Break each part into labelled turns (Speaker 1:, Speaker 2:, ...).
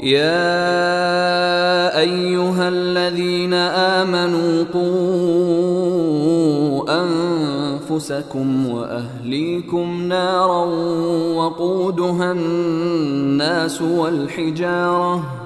Speaker 1: يا أيها الذين آمنوا قوا أنفسكم وأهليكم نارا وقودها الناس والحجارة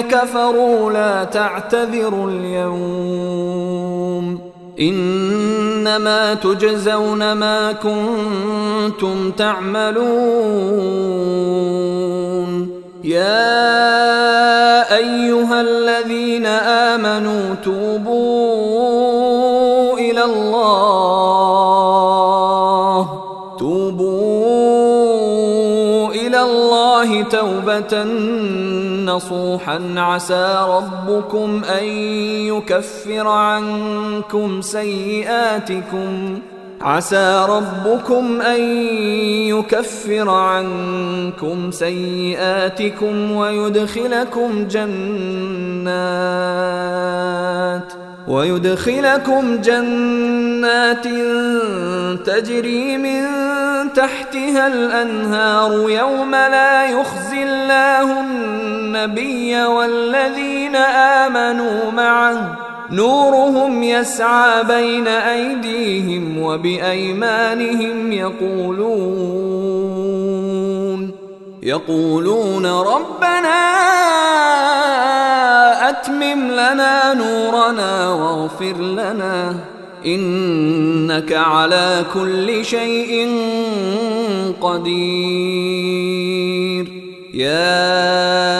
Speaker 1: كفروا لا تعتذروا اليوم. إنما تجزون ما كنتم تعملون. يا أيها الذين آمنوا توبوا إلى الله. توبوا إلى الله توبة نصوحا عسى ربكم أن يكفر عنكم سيئاتكم. عسى ربكم أن يكفر عنكم سيئاتكم ويدخلكم جنات ويدخلكم جنات تجري من تحتها الأنهار. يوم لا يخزي الله النبي والذين آمنوا معه. نورهم يسعى بين أيديهم وبأيمانهم يقولون يقولون ربنا أتمم لنا نورنا واغفر لنا إنك على كل شيء قدير. يا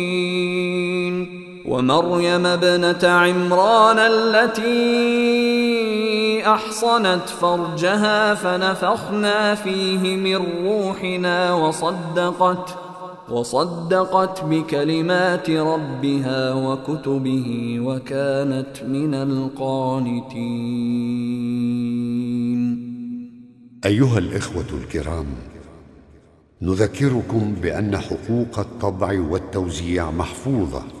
Speaker 1: ومريم ابنة عمران التي أحصنت فرجها فنفخنا فيه من روحنا وصدقت وصدقت بكلمات ربها وكتبه وكانت من القانتين.
Speaker 2: أيها الإخوة الكرام نذكركم بأن حقوق الطبع والتوزيع محفوظة.